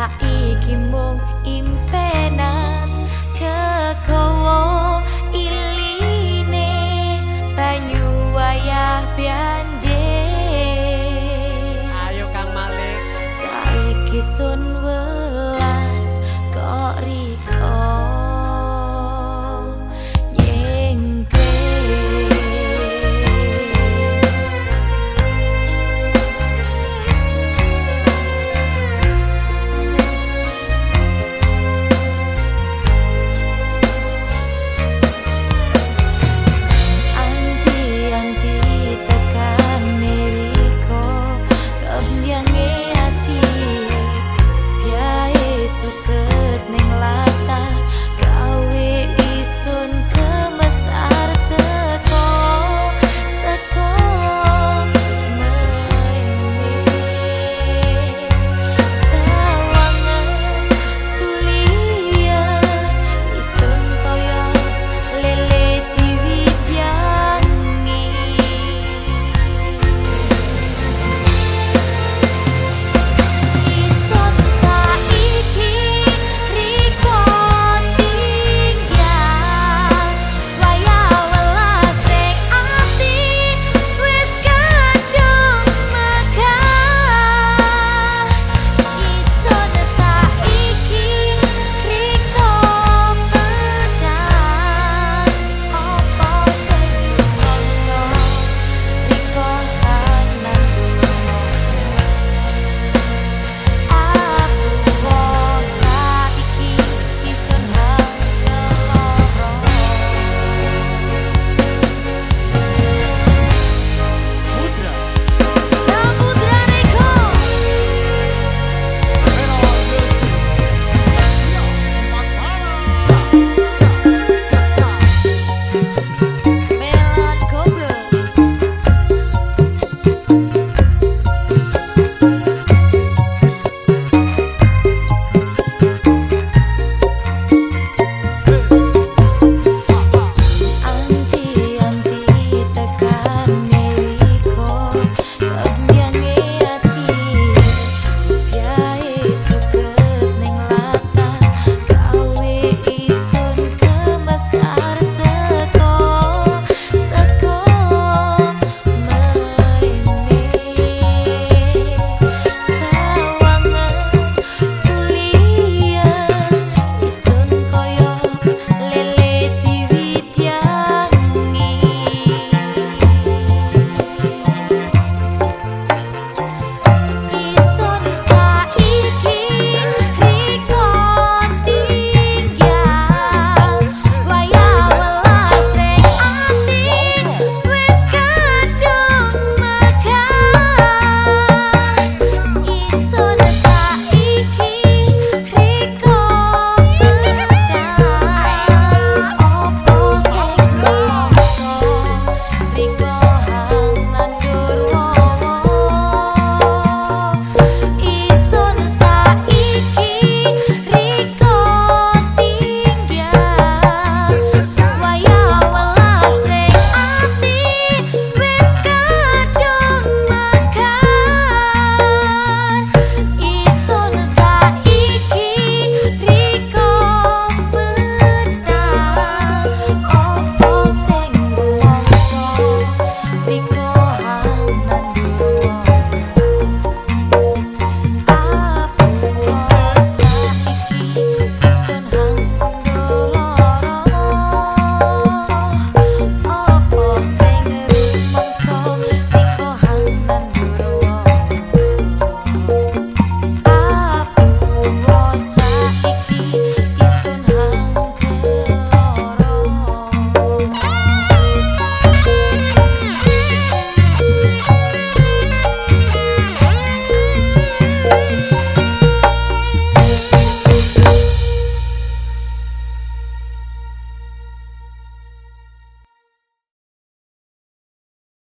saiki mung impenan kekowo iline banyu wayah pianje ayo kang malik. Saiki sun